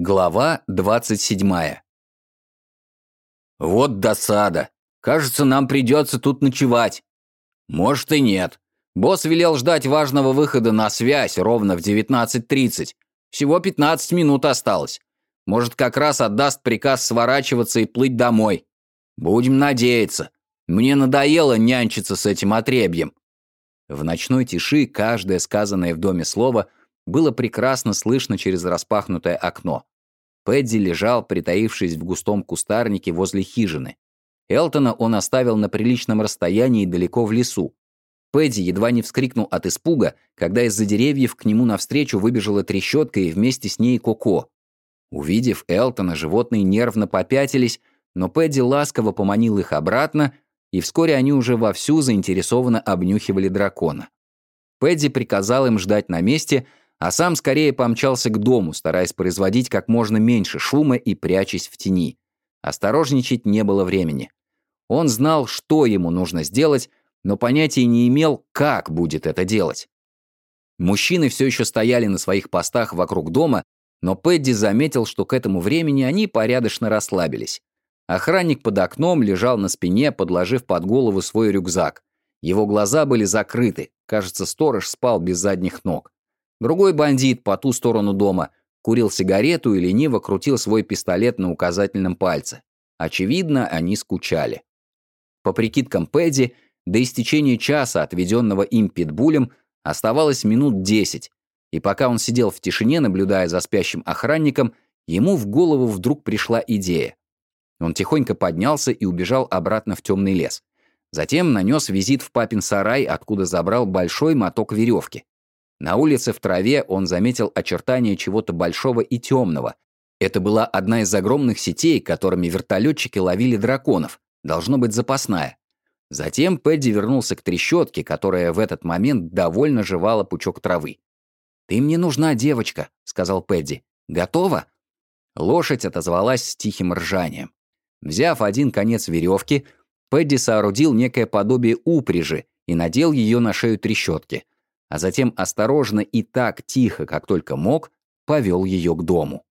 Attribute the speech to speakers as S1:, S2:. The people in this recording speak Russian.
S1: Глава 27 «Вот досада. Кажется, нам придется тут ночевать». «Может и нет. Босс велел ждать важного выхода на связь ровно в 19.30. Всего 15 минут осталось. Может, как раз отдаст приказ сворачиваться и плыть домой. Будем надеяться. Мне надоело нянчиться с этим отребьем». В ночной тиши каждое сказанное в доме слово было прекрасно слышно через распахнутое окно. Пэдди лежал, притаившись в густом кустарнике возле хижины. Элтона он оставил на приличном расстоянии далеко в лесу. Пэдди едва не вскрикнул от испуга, когда из-за деревьев к нему навстречу выбежала трещотка и вместе с ней Коко. Увидев Элтона, животные нервно попятились, но Пэдди ласково поманил их обратно, и вскоре они уже вовсю заинтересованно обнюхивали дракона. Пэдди приказал им ждать на месте, а сам скорее помчался к дому, стараясь производить как можно меньше шума и прячась в тени. Осторожничать не было времени. Он знал, что ему нужно сделать, но понятия не имел, как будет это делать. Мужчины все еще стояли на своих постах вокруг дома, но Пэдди заметил, что к этому времени они порядочно расслабились. Охранник под окном лежал на спине, подложив под голову свой рюкзак. Его глаза были закрыты, кажется, сторож спал без задних ног. Другой бандит по ту сторону дома курил сигарету и лениво крутил свой пистолет на указательном пальце. Очевидно, они скучали. По прикидкам Пэдди, до истечения часа, отведенного им питбулем, оставалось минут десять, и пока он сидел в тишине, наблюдая за спящим охранником, ему в голову вдруг пришла идея. Он тихонько поднялся и убежал обратно в темный лес. Затем нанес визит в папин сарай, откуда забрал большой моток веревки. На улице в траве он заметил очертания чего-то большого и темного. Это была одна из огромных сетей, которыми вертолетчики ловили драконов. Должно быть запасная. Затем Пэдди вернулся к трещотке, которая в этот момент довольно жевала пучок травы. «Ты мне нужна, девочка», — сказал Пэдди. «Готова?» Лошадь отозвалась с тихим ржанием. Взяв один конец веревки, Пэдди соорудил некое подобие упряжи и надел ее на шею трещотки — а затем осторожно и так тихо, как только мог, повел ее к дому.